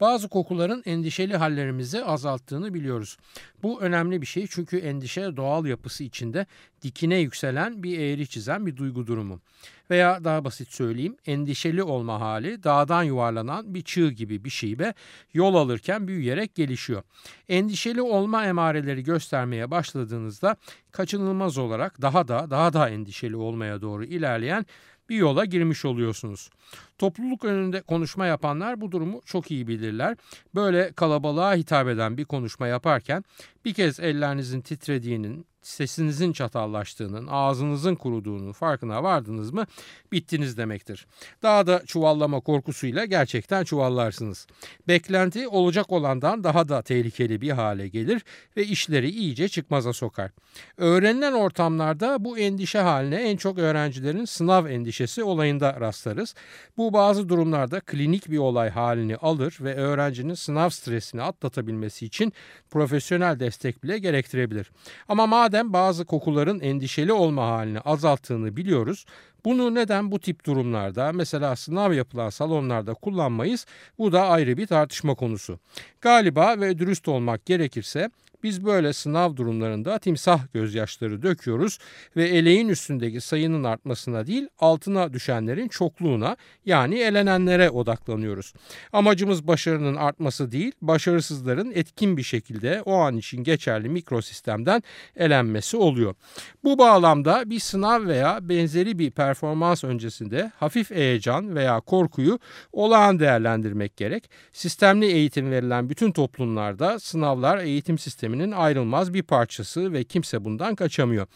Bazı kokuların endişeli hallerimizi azalttığını biliyoruz. Bu önemli bir şey çünkü endişe doğal yapısı içinde dikine yükselen bir eğri çizen bir duygu durumu. Veya daha basit söyleyeyim endişeli olma hali dağdan yuvarlanan bir çığ gibi bir şey ve yol alırken büyüyerek gelişiyor. Endişeli olma emareleri göstermeye başladığınızda kaçınılmaz olarak daha da daha da endişeli olmaya doğru ilerleyen bir yola girmiş oluyorsunuz. Topluluk önünde konuşma yapanlar bu durumu çok iyi bilirler. Böyle kalabalığa hitap eden bir konuşma yaparken bir kez ellerinizin titrediğinin, sesinizin çatallaştığının, ağzınızın kuruduğunun farkına vardınız mı bittiniz demektir. Daha da çuvallama korkusuyla gerçekten çuvallarsınız. Beklenti olacak olandan daha da tehlikeli bir hale gelir ve işleri iyice çıkmaza sokar. Öğrenilen ortamlarda bu endişe haline en çok öğrencilerin sınav endişesi olayında rastlarız. Bu bazı durumlarda klinik bir olay halini alır ve öğrencinin sınav stresini atlatabilmesi için profesyonel destek bile gerektirebilir. Ama madem bazı kokuların endişeli olma halini azalttığını biliyoruz, bunu neden bu tip durumlarda mesela sınav yapılan salonlarda kullanmayız? Bu da ayrı bir tartışma konusu. Galiba ve dürüst olmak gerekirse biz böyle sınav durumlarında timsah gözyaşları döküyoruz ve eleğin üstündeki sayının artmasına değil altına düşenlerin çokluğuna yani elenenlere odaklanıyoruz. Amacımız başarının artması değil başarısızların etkin bir şekilde o an için geçerli mikrosistemden elenmesi oluyor. Bu bağlamda bir sınav veya benzeri bir performans öncesinde hafif heyecan veya korkuyu olağan değerlendirmek gerek. Sistemli eğitim verilen bütün toplumlarda sınavlar eğitim sistemi sisteminin ayrılmaz bir parçası ve kimse bundan kaçamıyor.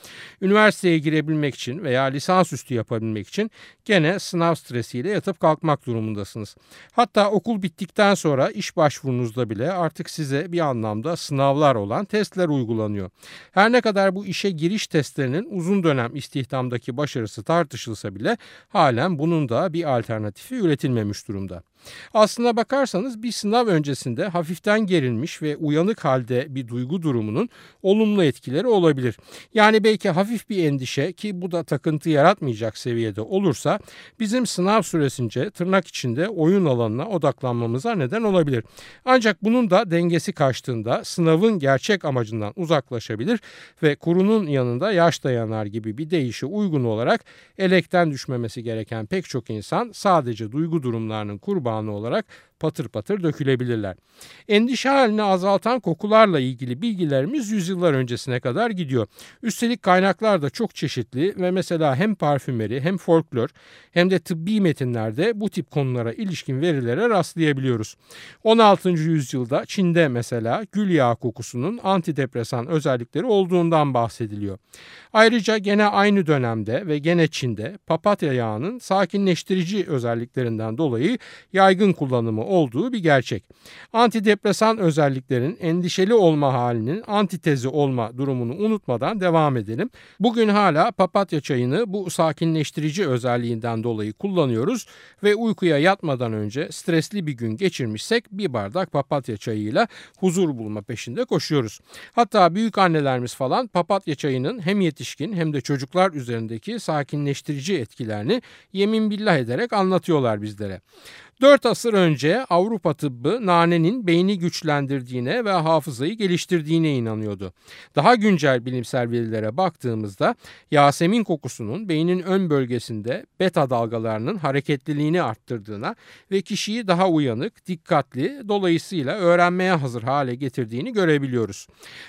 Üniversiteye girebilmek için veya lisansüstü yapabilmek için gene sınav stresiyle yatıp kalkmak durumundasınız. Hatta okul bittikten sonra iş başvurunuzda bile artık size bir anlamda sınavlar olan testler uygulanıyor. Her ne kadar bu işe giriş testlerinin uzun dönem istihdamdaki başarısı tartışılsa bile halen bunun da bir alternatifi üretilmemiş durumda. Aslına bakarsanız bir sınav öncesinde hafiften gerilmiş ve uyanık halde bir duygu durumunun olumlu etkileri olabilir. Yani belki hafif bir endişe ki bu da takıntı yaratmayacak seviyede olursa bizim sınav süresince tırnak içinde oyun alanına odaklanmamıza neden olabilir. Ancak bunun da dengesi kaçtığında sınavın gerçek amacından uzaklaşabilir ve kurunun yanında yaş dayanar gibi bir deyişe uygun olarak elekten düşmemesi gereken pek çok insan sadece duygu durumlarının kurbanı zamanı olarak patır patır dökülebilirler. Endişe halini azaltan kokularla ilgili bilgilerimiz yüzyıllar öncesine kadar gidiyor. Üstelik kaynaklar da çok çeşitli ve mesela hem parfümeri hem folklor hem de tıbbi metinlerde bu tip konulara ilişkin verilere rastlayabiliyoruz. 16. yüzyılda Çin'de mesela gül yağı kokusunun antidepresan özellikleri olduğundan bahsediliyor. Ayrıca gene aynı dönemde ve gene Çin'de papatya yağının sakinleştirici özelliklerinden dolayı yaygın kullanımı olduğu bir gerçek. Antidepresan özelliklerin endişeli olma halinin antitezi olma durumunu unutmadan devam edelim. Bugün hala papatya çayını bu sakinleştirici özelliğinden dolayı kullanıyoruz ve uykuya yatmadan önce stresli bir gün geçirmişsek bir bardak papatya çayıyla huzur bulma peşinde koşuyoruz. Hatta büyük annelerimiz falan papatya çayının hem yetişkin hem de çocuklar üzerindeki sakinleştirici etkilerini yemin billah ederek anlatıyorlar bizlere. 4 asır önce Avrupa tıbbı nanenin beyni güçlendirdiğine ve hafızayı geliştirdiğine inanıyordu. Daha güncel bilimsel verilere baktığımızda Yasemin kokusunun beynin ön bölgesinde beta dalgalarının hareketliliğini arttırdığına ve kişiyi daha uyanık, dikkatli, dolayısıyla öğrenmeye hazır hale getirdiğini görebiliyoruz.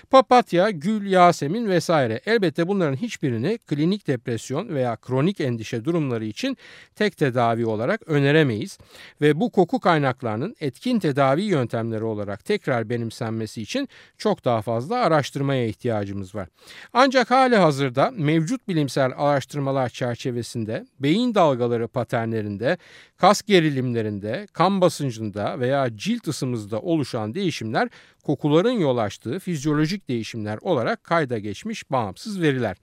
Papatya, gül, yasemin vesaire elbette bunların hiçbirini klinik depresyon veya kronik endişe durumları için tek tedavi olarak öneremeyiz ve bu koku kaynaklarının etkin tedavi yöntemleri olarak tekrar benimsenmesi için çok daha fazla araştırmaya ihtiyacımız var. Ancak hali hazırda mevcut bilimsel araştırmalar çerçevesinde beyin dalgaları paternlerinde, kas gerilimlerinde, kan basıncında veya cilt ısımızda oluşan değişimler kokuların yol açtığı fizyolojik değişimler olarak kayda geçmiş bağımsız veriler.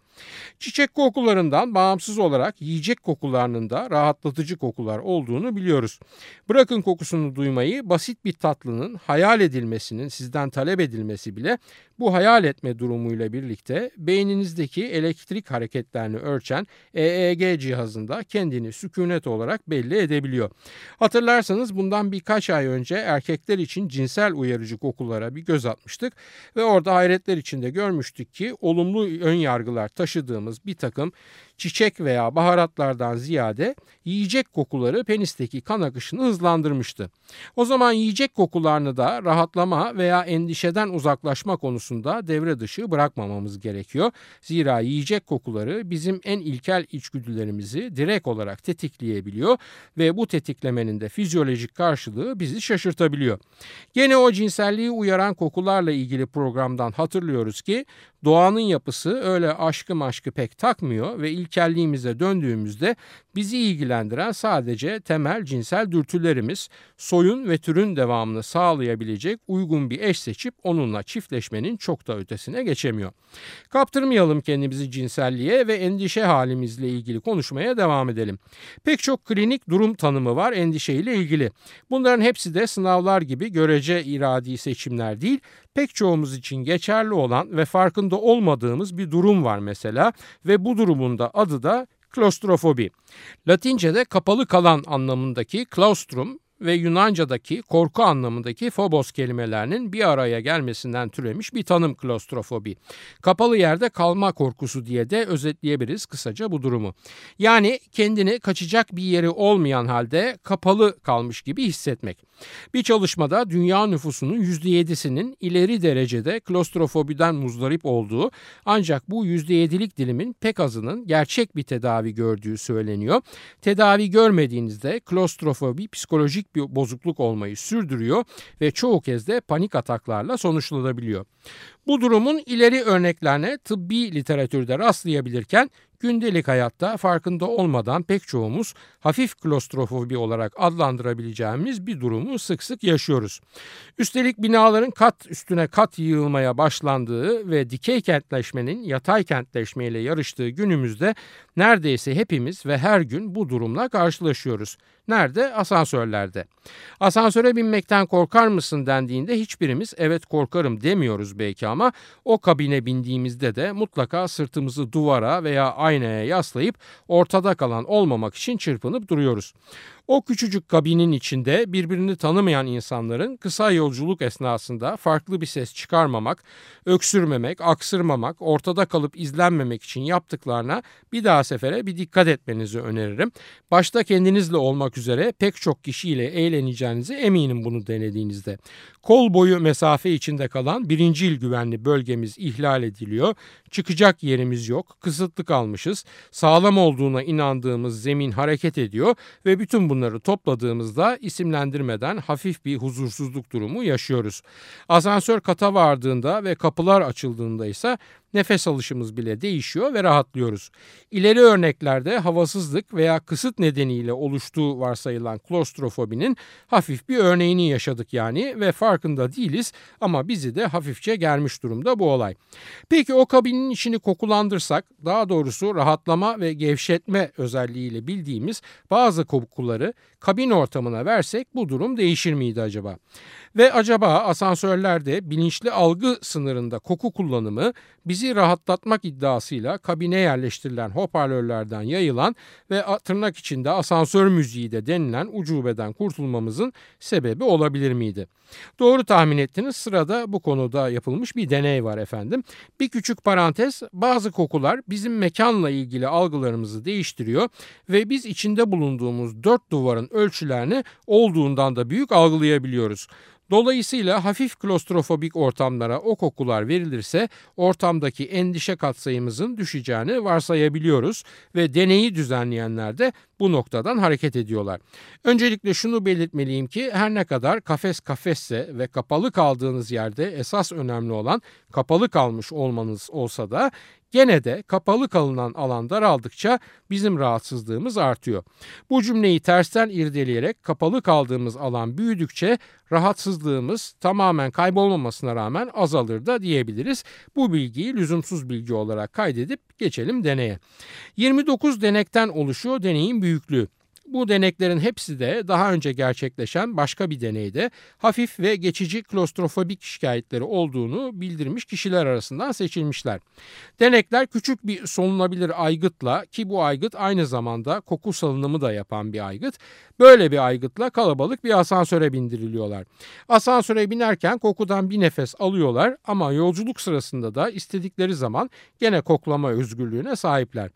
Çiçek kokularından bağımsız olarak yiyecek kokularının da rahatlatıcı kokular olduğunu biliyoruz. Bırakın kokusunu duymayı basit bir tatlının hayal edilmesinin sizden talep edilmesi bile bu hayal etme durumuyla birlikte beyninizdeki elektrik hareketlerini ölçen EEG cihazında kendini sükunet olarak belli edebiliyor. Hatırlarsanız bundan birkaç ay önce erkekler için cinsel uyarıcı kokulara bir göz atmıştık ve orada hayretler içinde görmüştük ki olumlu ön yargılar taşıdığımız bir takım çiçek veya baharatlardan ziyade yiyecek kokuları penisteki kan akışını hızlandırmıştı. O zaman yiyecek kokularını da rahatlama veya endişeden uzaklaşma konusunda devre dışı bırakmamamız gerekiyor. Zira yiyecek kokuları bizim en ilkel içgüdülerimizi direkt olarak tetikleyebiliyor ve bu tetiklemenin de fizyolojik karşılığı bizi şaşırtabiliyor. Gene o cinselliği uyaran kokularla ilgili programdan hatırlıyoruz ki doğanın yapısı öyle aşkı maşkı pek takmıyor ve ilkelliğimize döndüğümüzde bizi ilgilendiren sadece temel cinsel dürtülerimiz, soyun ve türün devamını sağlayabilecek uygun bir eş seçip onunla çiftleşmenin çok da ötesine geçemiyor. Kaptırmayalım kendimizi cinselliğe ve endişe halimizle ilgili konuşmaya devam edelim. Pek çok klinik durum tanımı var endişeyle ilgili. Bunların hepsi de sınavlar gibi görece iradi seçimler değil, pek çoğumuz için geçerli olan ve farkında olmadığımız bir durum var mesela ve bu durumun da adı da klostrofobi. Latince'de kapalı kalan anlamındaki claustrum ve Yunanca'daki korku anlamındaki phobos kelimelerinin bir araya gelmesinden türemiş bir tanım klostrofobi. Kapalı yerde kalma korkusu diye de özetleyebiliriz kısaca bu durumu. Yani kendini kaçacak bir yeri olmayan halde kapalı kalmış gibi hissetmek. Bir çalışmada dünya nüfusunun %7'sinin ileri derecede klostrofobiden muzdarip olduğu ancak bu %7'lik dilimin pek azının gerçek bir tedavi gördüğü söyleniyor. Tedavi görmediğinizde klostrofobi psikolojik bir bozukluk olmayı sürdürüyor ve çoğu kez de panik ataklarla sonuçlanabiliyor. Bu durumun ileri örneklerine tıbbi literatürde rastlayabilirken gündelik hayatta farkında olmadan pek çoğumuz hafif klostrofobi olarak adlandırabileceğimiz bir durumu sık sık yaşıyoruz. Üstelik binaların kat üstüne kat yığılmaya başlandığı ve dikey kentleşmenin yatay kentleşmeyle yarıştığı günümüzde neredeyse hepimiz ve her gün bu durumla karşılaşıyoruz. Nerede? Asansörlerde. Asansöre binmekten korkar mısın dendiğinde hiçbirimiz evet korkarım demiyoruz belki ama o kabine bindiğimizde de mutlaka sırtımızı duvara veya aynaya yaslayıp ortada kalan olmamak için çırpınıp duruyoruz. O küçücük kabinin içinde birbirini tanımayan insanların kısa yolculuk esnasında farklı bir ses çıkarmamak, öksürmemek, aksırmamak, ortada kalıp izlenmemek için yaptıklarına bir daha sefere bir dikkat etmenizi öneririm. Başta kendinizle olmak üzere pek çok kişiyle eğleneceğinize eminim bunu denediğinizde. Kol boyu mesafe içinde kalan birincil güvenli bölgemiz ihlal ediliyor. Çıkacak yerimiz yok. Kısıtlı kalmışız. Sağlam olduğuna inandığımız zemin hareket ediyor ve bütün bunları topladığımızda isimlendirmeden hafif bir huzursuzluk durumu yaşıyoruz. Asansör kata vardığında ve kapılar açıldığında ise nefes alışımız bile değişiyor ve rahatlıyoruz. İleri örneklerde havasızlık veya kısıt nedeniyle oluştuğu varsayılan klostrofobinin hafif bir örneğini yaşadık yani ve farkında değiliz ama bizi de hafifçe gelmiş durumda bu olay. Peki o kabinin içini kokulandırsak daha doğrusu rahatlama ve gevşetme özelliğiyle bildiğimiz bazı kokuları kabin ortamına versek bu durum değişir miydi acaba? Ve acaba asansörlerde bilinçli algı sınırında koku kullanımı bizi rahatlatmak iddiasıyla kabine yerleştirilen hoparlörlerden yayılan ve tırnak içinde asansör müziği de denilen ucubeden kurtulmamızın sebebi olabilir miydi? Doğru tahmin ettiniz sırada bu konuda yapılmış bir deney var efendim. Bir küçük parantez bazı kokular bizim mekanla ilgili algılarımızı değiştiriyor ve biz içinde bulunduğumuz dört duvarın ölçülerini olduğundan da büyük algılayabiliyoruz. Dolayısıyla hafif klostrofobik ortamlara o kokular verilirse ortamdaki endişe katsayımızın düşeceğini varsayabiliyoruz ve deneyi düzenleyenler de bu noktadan hareket ediyorlar. Öncelikle şunu belirtmeliyim ki her ne kadar kafes kafesse ve kapalı kaldığınız yerde esas önemli olan kapalı kalmış olmanız olsa da Gene de kapalı kalınan alan daraldıkça bizim rahatsızlığımız artıyor. Bu cümleyi tersten irdeleyerek kapalı kaldığımız alan büyüdükçe rahatsızlığımız tamamen kaybolmamasına rağmen azalır da diyebiliriz. Bu bilgiyi lüzumsuz bilgi olarak kaydedip geçelim deneye. 29 denekten oluşuyor deneyin büyüklüğü. Bu deneklerin hepsi de daha önce gerçekleşen başka bir deneyde hafif ve geçici klostrofobik şikayetleri olduğunu bildirmiş kişiler arasından seçilmişler. Denekler küçük bir solunabilir aygıtla ki bu aygıt aynı zamanda koku salınımı da yapan bir aygıt. Böyle bir aygıtla kalabalık bir asansöre bindiriliyorlar. Asansöre binerken kokudan bir nefes alıyorlar ama yolculuk sırasında da istedikleri zaman gene koklama özgürlüğüne sahipler.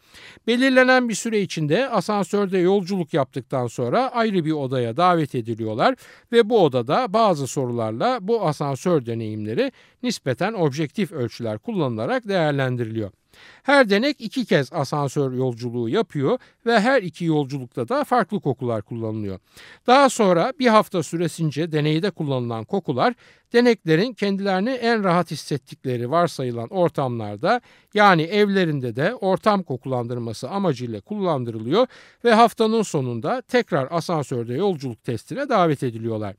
Belirlenen bir süre içinde asansörde yolculuk yaptıktan sonra ayrı bir odaya davet ediliyorlar ve bu odada bazı sorularla bu asansör deneyimleri nispeten objektif ölçüler kullanılarak değerlendiriliyor. Her denek iki kez asansör yolculuğu yapıyor ve her iki yolculukta da farklı kokular kullanılıyor. Daha sonra bir hafta süresince deneyde kullanılan kokular deneklerin kendilerini en rahat hissettikleri varsayılan ortamlarda yani evlerinde de ortam kokulandırması amacıyla kullandırılıyor ve haftanın sonunda tekrar asansörde yolculuk testine davet ediliyorlar.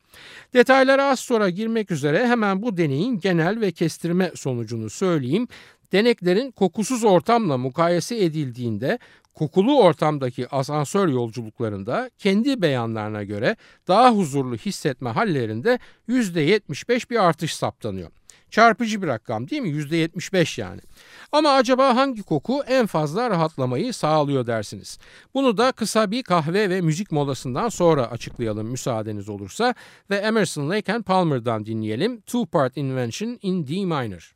Detaylara az sonra girmek üzere hemen bu deneyin genel ve kestirme sonucunu söyleyeyim. Deneklerin kokusuz ortamla mukayese edildiğinde kokulu ortamdaki asansör yolculuklarında kendi beyanlarına göre daha huzurlu hissetme hallerinde %75 bir artış saptanıyor. Çarpıcı bir rakam değil mi? %75 yani. Ama acaba hangi koku en fazla rahatlamayı sağlıyor dersiniz? Bunu da kısa bir kahve ve müzik molasından sonra açıklayalım müsaadeniz olursa ve Emerson Lake and Palmer'dan dinleyelim Two Part Invention in D Minor.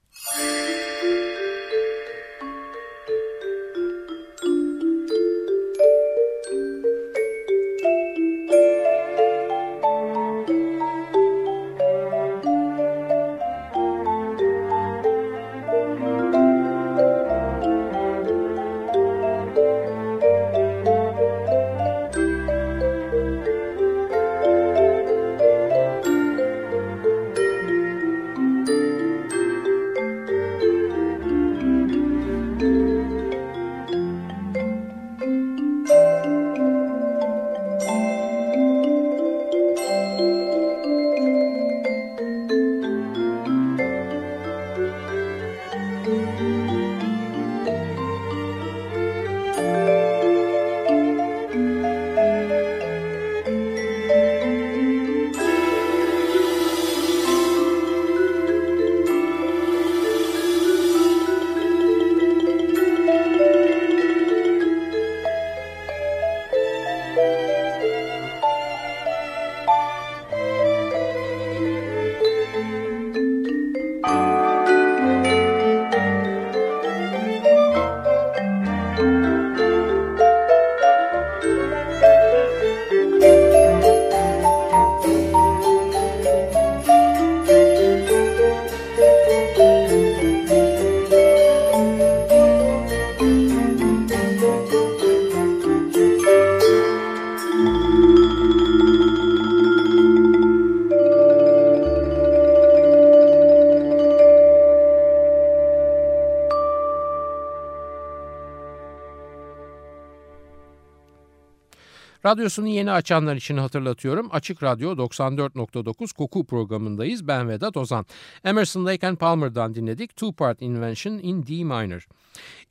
Radyosunu yeni açanlar için hatırlatıyorum. Açık Radyo 94.9 Koku programındayız. Ben Vedat Ozan. Emerson Lake and Palmer'dan dinledik. Two Part Invention in D Minor.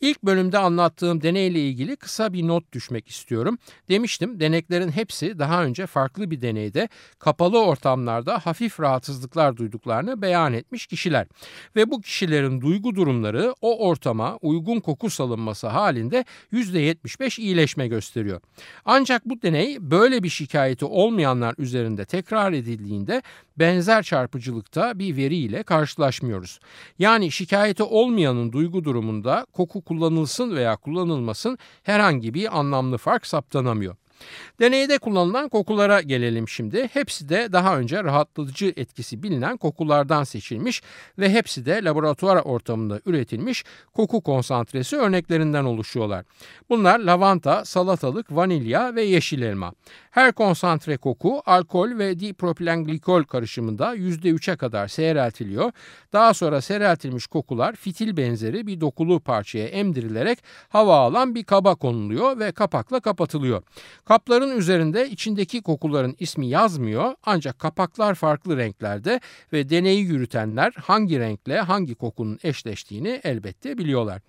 İlk bölümde anlattığım deneyle ilgili kısa bir not düşmek istiyorum. Demiştim deneklerin hepsi daha önce farklı bir deneyde kapalı ortamlarda hafif rahatsızlıklar duyduklarını beyan etmiş kişiler. Ve bu kişilerin duygu durumları o ortama uygun koku salınması halinde %75 iyileşme gösteriyor. Ancak bu deney böyle bir şikayeti olmayanlar üzerinde tekrar edildiğinde benzer çarpıcılıkta bir veriyle karşılaşmıyoruz. Yani şikayeti olmayanın duygu durumunda koku kullanılsın veya kullanılmasın herhangi bir anlamlı fark saptanamıyor. Deneyde kullanılan kokulara gelelim şimdi. Hepsi de daha önce rahatlatıcı etkisi bilinen kokulardan seçilmiş ve hepsi de laboratuvar ortamında üretilmiş koku konsantresi örneklerinden oluşuyorlar. Bunlar lavanta, salatalık, vanilya ve yeşil elma. Her konsantre koku alkol ve dipropilenglikol karışımında %3'e kadar seyreltiliyor. Daha sonra seyreltilmiş kokular fitil benzeri bir dokulu parçaya emdirilerek hava alan bir kaba konuluyor ve kapakla kapatılıyor. Kapların üzerinde içindeki kokuların ismi yazmıyor ancak kapaklar farklı renklerde ve deneyi yürütenler hangi renkle hangi kokunun eşleştiğini elbette biliyorlar.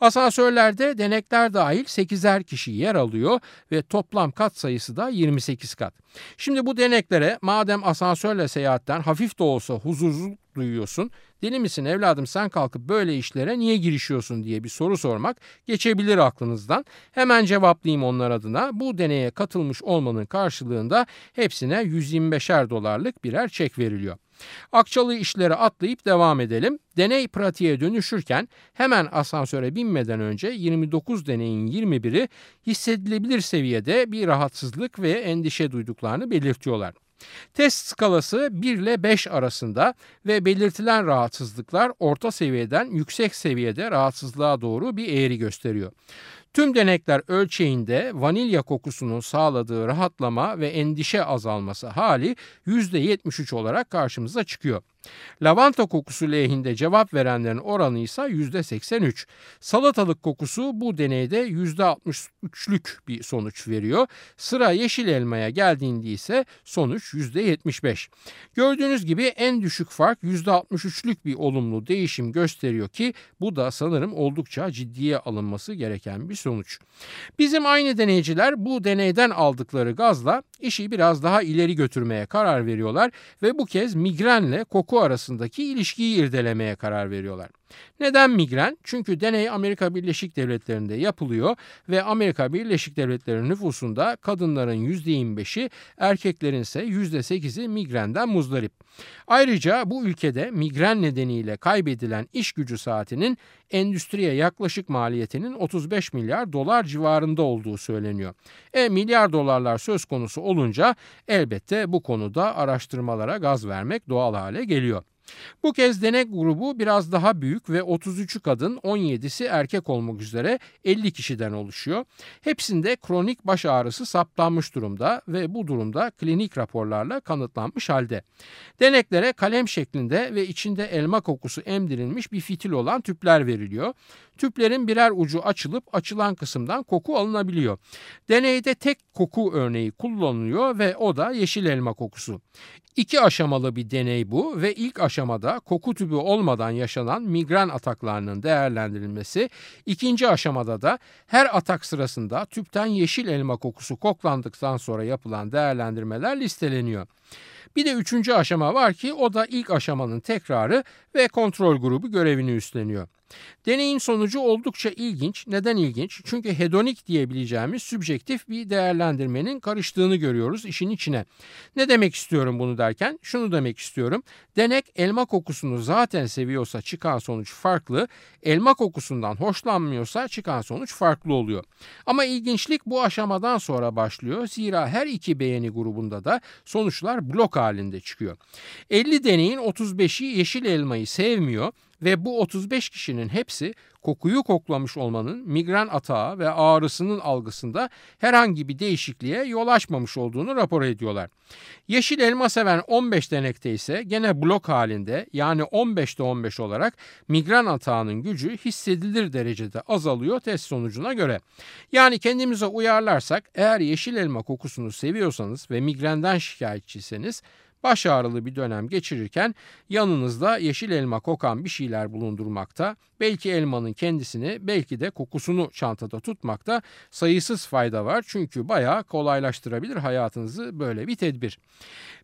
Asansörlerde denekler dahil 8'er kişi yer alıyor ve toplam kat sayısı da 28 kat. Şimdi bu deneklere madem asansörle seyahatten hafif de olsa huzursuzluk duyuyorsun. Deli misin evladım sen kalkıp böyle işlere niye girişiyorsun diye bir soru sormak geçebilir aklınızdan. Hemen cevaplayayım onlar adına. Bu deneye katılmış olmanın karşılığında hepsine 125'er dolarlık birer çek veriliyor. Akçalı işlere atlayıp devam edelim. Deney pratiğe dönüşürken hemen asansöre binmeden önce 29 deneyin 21'i hissedilebilir seviyede bir rahatsızlık ve endişe duyduklarını belirtiyorlar. Test skalası 1 ile 5 arasında ve belirtilen rahatsızlıklar orta seviyeden yüksek seviyede rahatsızlığa doğru bir eğri gösteriyor. Tüm denekler ölçeğinde vanilya kokusunun sağladığı rahatlama ve endişe azalması hali %73 olarak karşımıza çıkıyor. Lavanta kokusu lehinde cevap verenlerin oranı ise %83. Salatalık kokusu bu deneyde %63'lük bir sonuç veriyor. Sıra yeşil elmaya geldiğinde ise sonuç %75. Gördüğünüz gibi en düşük fark %63'lük bir olumlu değişim gösteriyor ki bu da sanırım oldukça ciddiye alınması gereken bir sonuç. Bizim aynı deneyciler bu deneyden aldıkları gazla işi biraz daha ileri götürmeye karar veriyorlar ve bu kez migrenle koku arasındaki ilişkiyi irdelemeye karar veriyorlar. Neden migren? Çünkü deney Amerika Birleşik Devletleri'nde yapılıyor ve Amerika Birleşik Devletleri nüfusunda kadınların %25'i erkeklerin ise %8'i migrenden muzdarip. Ayrıca bu ülkede migren nedeniyle kaybedilen iş gücü saatinin endüstriye yaklaşık maliyetinin 35 milyar dolar civarında olduğu söyleniyor. E milyar dolarlar söz konusu olunca elbette bu konuda araştırmalara gaz vermek doğal hale geliyor. Bu kez denek grubu biraz daha büyük ve 33'ü kadın 17'si erkek olmak üzere 50 kişiden oluşuyor. Hepsinde kronik baş ağrısı saptanmış durumda ve bu durumda klinik raporlarla kanıtlanmış halde. Deneklere kalem şeklinde ve içinde elma kokusu emdirilmiş bir fitil olan tüpler veriliyor. Tüplerin birer ucu açılıp açılan kısımdan koku alınabiliyor. Deneyde tek koku örneği kullanılıyor ve o da yeşil elma kokusu. İki aşamalı bir deney bu ve ilk aşamada koku tübü olmadan yaşanan migren ataklarının değerlendirilmesi, ikinci aşamada da her atak sırasında tüpten yeşil elma kokusu koklandıktan sonra yapılan değerlendirmeler listeleniyor. Bir de üçüncü aşama var ki o da ilk aşamanın tekrarı ve kontrol grubu görevini üstleniyor. Deneyin sonucu oldukça ilginç. Neden ilginç? Çünkü hedonik diyebileceğimiz sübjektif bir değerlendirmenin karıştığını görüyoruz işin içine. Ne demek istiyorum bunu derken? Şunu demek istiyorum. Denek elma kokusunu zaten seviyorsa çıkan sonuç farklı. Elma kokusundan hoşlanmıyorsa çıkan sonuç farklı oluyor. Ama ilginçlik bu aşamadan sonra başlıyor. Zira her iki beğeni grubunda da sonuçlar blok halinde çıkıyor. 50 deneyin 35'i yeşil elmayı sevmiyor ve bu 35 kişinin hepsi kokuyu koklamış olmanın migren atağı ve ağrısının algısında herhangi bir değişikliğe yol açmamış olduğunu rapor ediyorlar. Yeşil elma seven 15 denekte ise gene blok halinde yani 15'te 15 olarak migren atağının gücü hissedilir derecede azalıyor test sonucuna göre. Yani kendimize uyarlarsak eğer yeşil elma kokusunu seviyorsanız ve migrenden şikayetçiyseniz baş ağrılı bir dönem geçirirken yanınızda yeşil elma kokan bir şeyler bulundurmakta, belki elmanın kendisini belki de kokusunu çantada tutmakta sayısız fayda var. Çünkü bayağı kolaylaştırabilir hayatınızı böyle bir tedbir.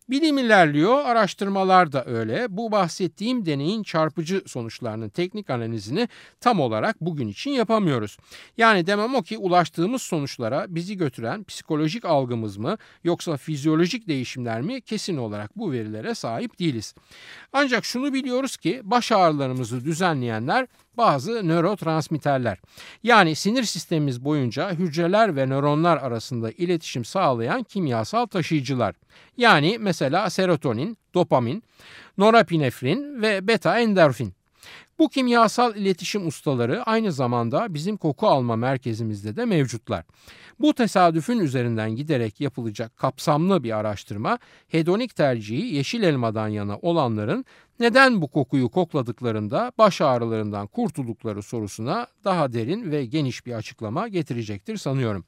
Bilim ilerliyor, araştırmalar da öyle. Bu bahsettiğim deneyin çarpıcı sonuçlarının teknik analizini tam olarak bugün için yapamıyoruz. Yani demem o ki ulaştığımız sonuçlara bizi götüren psikolojik algımız mı yoksa fizyolojik değişimler mi kesin olarak olarak bu verilere sahip değiliz. Ancak şunu biliyoruz ki baş ağrılarımızı düzenleyenler bazı nörotransmitterler. Yani sinir sistemimiz boyunca hücreler ve nöronlar arasında iletişim sağlayan kimyasal taşıyıcılar. Yani mesela serotonin, dopamin, norepinefrin ve beta endorfin. Bu kimyasal iletişim ustaları aynı zamanda bizim koku alma merkezimizde de mevcutlar. Bu tesadüfün üzerinden giderek yapılacak kapsamlı bir araştırma hedonik tercihi yeşil elmadan yana olanların neden bu kokuyu kokladıklarında baş ağrılarından kurtuldukları sorusuna daha derin ve geniş bir açıklama getirecektir sanıyorum.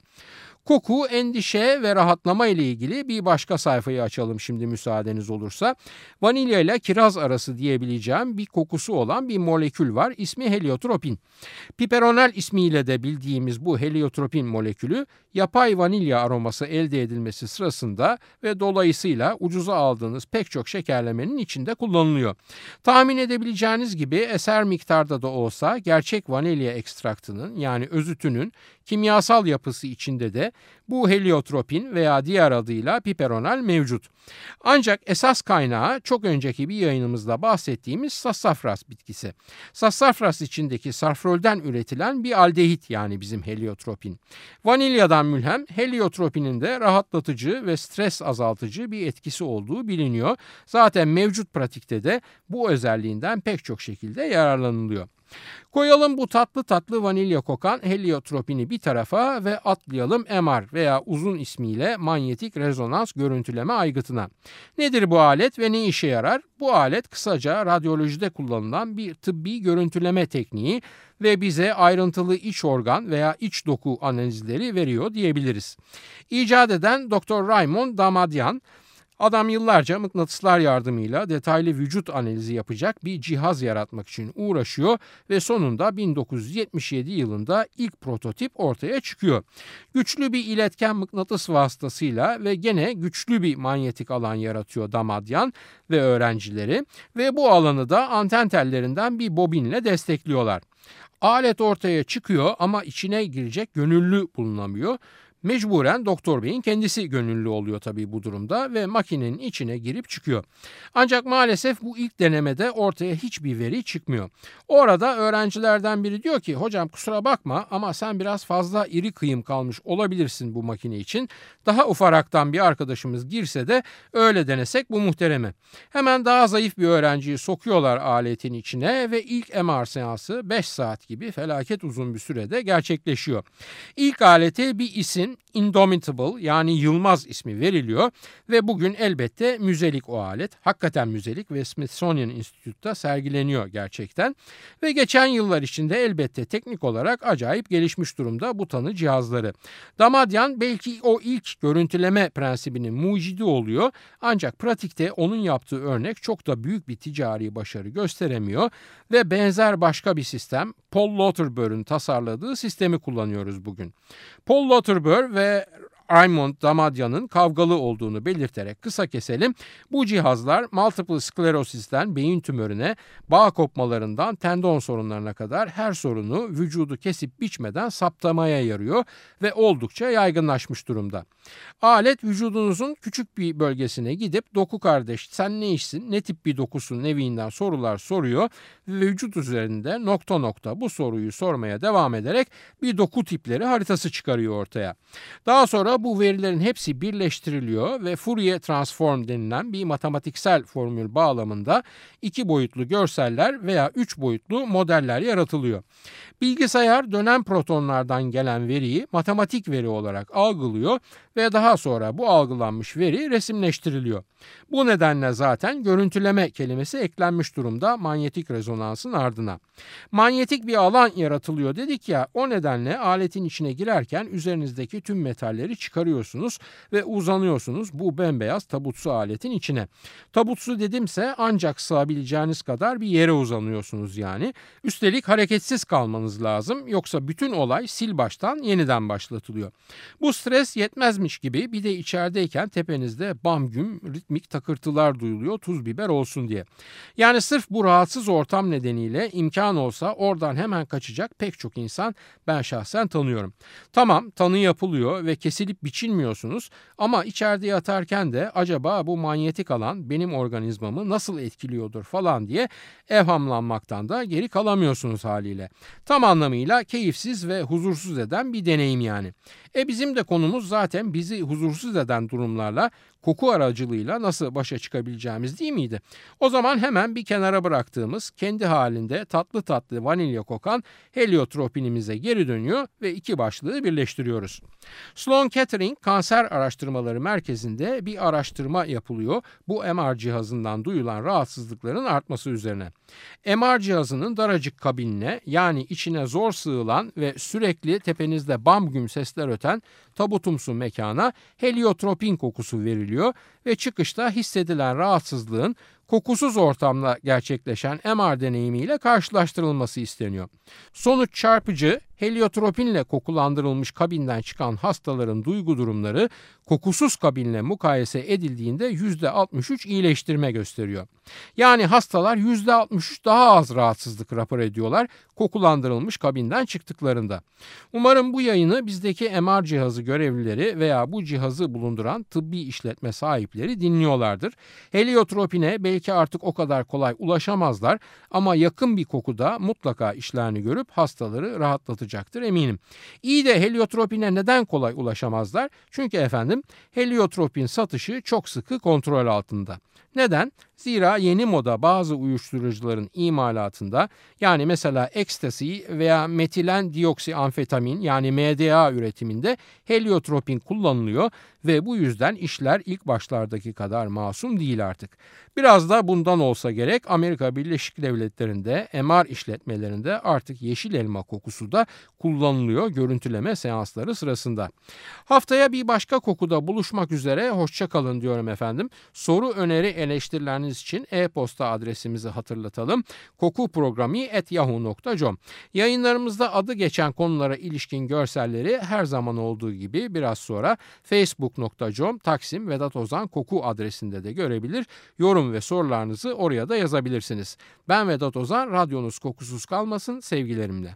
Koku, endişe ve rahatlama ile ilgili bir başka sayfayı açalım şimdi müsaadeniz olursa. Vanilya ile kiraz arası diyebileceğim bir kokusu olan bir molekül var. İsmi heliotropin. Piperonel ismiyle de bildiğimiz bu heliotropin molekülü yapay vanilya aroması elde edilmesi sırasında ve dolayısıyla ucuza aldığınız pek çok şekerlemenin içinde kullanılıyor. Tahmin edebileceğiniz gibi eser miktarda da olsa gerçek vanilya ekstraktının yani özütünün kimyasal yapısı içinde de bu heliotropin veya diğer adıyla piperonal mevcut. Ancak esas kaynağı çok önceki bir yayınımızda bahsettiğimiz sassafras bitkisi. Sassafras içindeki safrolden üretilen bir aldehit yani bizim heliotropin. Vanilyadan mülhem heliotropinin de rahatlatıcı ve stres azaltıcı bir etkisi olduğu biliniyor. Zaten mevcut pratikte de bu özelliğinden pek çok şekilde yararlanılıyor. Koyalım bu tatlı tatlı vanilya kokan heliotropini bir tarafa ve atlayalım MR veya uzun ismiyle manyetik rezonans görüntüleme aygıtına. Nedir bu alet ve ne işe yarar? Bu alet kısaca radyolojide kullanılan bir tıbbi görüntüleme tekniği ve bize ayrıntılı iç organ veya iç doku analizleri veriyor diyebiliriz. İcat eden Dr. Raymond Damadyan Adam yıllarca mıknatıslar yardımıyla detaylı vücut analizi yapacak bir cihaz yaratmak için uğraşıyor ve sonunda 1977 yılında ilk prototip ortaya çıkıyor. Güçlü bir iletken mıknatıs vasıtasıyla ve gene güçlü bir manyetik alan yaratıyor Damadyan ve öğrencileri ve bu alanı da anten tellerinden bir bobinle destekliyorlar. Alet ortaya çıkıyor ama içine girecek gönüllü bulunamıyor. Mecburen doktor beyin kendisi gönüllü oluyor tabii bu durumda ve makinenin içine girip çıkıyor. Ancak maalesef bu ilk denemede ortaya hiçbir veri çıkmıyor. Orada öğrencilerden biri diyor ki hocam kusura bakma ama sen biraz fazla iri kıyım kalmış olabilirsin bu makine için. Daha ufaraktan bir arkadaşımız girse de öyle denesek bu muhtereme. Hemen daha zayıf bir öğrenciyi sokuyorlar aletin içine ve ilk MR seansı 5 saat gibi felaket uzun bir sürede gerçekleşiyor. İlk alete bir isim Indomitable yani Yılmaz ismi veriliyor ve bugün elbette müzelik o alet. Hakikaten müzelik ve Smithsonian Institute'da sergileniyor gerçekten. Ve geçen yıllar içinde elbette teknik olarak acayip gelişmiş durumda bu tanı cihazları. Damadyan belki o ilk görüntüleme prensibinin mucidi oluyor ancak pratikte onun yaptığı örnek çok da büyük bir ticari başarı gösteremiyor ve benzer başka bir sistem Paul Lauterbur'un tasarladığı sistemi kullanıyoruz bugün. Paul Lauterbur ve Raymond Damadya'nın kavgalı olduğunu belirterek kısa keselim. Bu cihazlar multiple sklerosisten beyin tümörüne, bağ kopmalarından tendon sorunlarına kadar her sorunu vücudu kesip biçmeden saptamaya yarıyor ve oldukça yaygınlaşmış durumda. Alet vücudunuzun küçük bir bölgesine gidip doku kardeş sen ne işsin, ne tip bir dokusun neviinden sorular soruyor ve vücut üzerinde nokta nokta bu soruyu sormaya devam ederek bir doku tipleri haritası çıkarıyor ortaya. Daha sonra bu verilerin hepsi birleştiriliyor ve Fourier transform denilen bir matematiksel formül bağlamında iki boyutlu görseller veya üç boyutlu modeller yaratılıyor. Bilgisayar dönem protonlardan gelen veriyi matematik veri olarak algılıyor ve daha sonra bu algılanmış veri resimleştiriliyor. Bu nedenle zaten görüntüleme kelimesi eklenmiş durumda manyetik rezonansın ardına. Manyetik bir alan yaratılıyor dedik ya o nedenle aletin içine girerken üzerinizdeki tüm metalleri çıkarıyorsunuz ve uzanıyorsunuz bu bembeyaz tabutsu aletin içine. Tabutsu dedimse ancak sığabileceğiniz kadar bir yere uzanıyorsunuz yani. Üstelik hareketsiz kalmanız lazım yoksa bütün olay sil baştan yeniden başlatılıyor. Bu stres yetmez mi güzelmiş gibi bir de içerideyken tepenizde bam güm ritmik takırtılar duyuluyor tuz biber olsun diye. Yani sırf bu rahatsız ortam nedeniyle imkan olsa oradan hemen kaçacak pek çok insan ben şahsen tanıyorum. Tamam tanı yapılıyor ve kesilip biçilmiyorsunuz ama içeride yatarken de acaba bu manyetik alan benim organizmamı nasıl etkiliyordur falan diye evhamlanmaktan da geri kalamıyorsunuz haliyle. Tam anlamıyla keyifsiz ve huzursuz eden bir deneyim yani. E bizim de konumuz zaten bizi huzursuz eden durumlarla koku aracılığıyla nasıl başa çıkabileceğimiz değil miydi? O zaman hemen bir kenara bıraktığımız kendi halinde tatlı tatlı vanilya kokan heliotropinimize geri dönüyor ve iki başlığı birleştiriyoruz. Sloan Kettering Kanser Araştırmaları Merkezi'nde bir araştırma yapılıyor bu MR cihazından duyulan rahatsızlıkların artması üzerine. MR cihazının daracık kabinine yani içine zor sığılan ve sürekli tepenizde bam güm sesler öten tabutumsu mekana heliotropin kokusu veriliyor ve çıkışta hissedilen rahatsızlığın kokusuz ortamda gerçekleşen MR deneyimiyle karşılaştırılması isteniyor. Sonuç çarpıcı, heliotropinle kokulandırılmış kabinden çıkan hastaların duygu durumları kokusuz kabinle mukayese edildiğinde %63 iyileştirme gösteriyor. Yani hastalar %63 daha az rahatsızlık rapor ediyorlar kokulandırılmış kabinden çıktıklarında. Umarım bu yayını bizdeki MR cihazı görevlileri veya bu cihazı bulunduran tıbbi işletme sahipleri dinliyorlardır. Heliotropine belki artık o kadar kolay ulaşamazlar ama yakın bir kokuda mutlaka işlerini görüp hastaları rahatlatacaktır eminim. İyi de heliotropine neden kolay ulaşamazlar? Çünkü efendim heliotropin satışı çok sıkı kontrol altında. Neden? Zira yeni moda bazı uyuşturucuların imalatında yani mesela ekstasi veya metilen dioksiamfetamin yani MDA üretiminde heliotropin kullanılıyor ve bu yüzden işler ilk başlardaki kadar masum değil artık. Biraz da bundan olsa gerek Amerika Birleşik Devletleri'nde MR işletmelerinde artık yeşil elma kokusu da kullanılıyor görüntüleme seansları sırasında. Haftaya bir başka kokuda buluşmak üzere hoşçakalın diyorum efendim. Soru öneri eleştirileriniz için e-posta adresimizi hatırlatalım. kokuprogrami.yahoo.com Yayınlarımızda adı geçen konulara ilişkin görselleri her zaman olduğu gibi biraz sonra facebook.com Taksim Vedat Ozan Koku adresinde de görebilir. Yorum ve sorularınızı oraya da yazabilirsiniz. Ben Vedat Ozan, radyonuz kokusuz kalmasın sevgilerimle.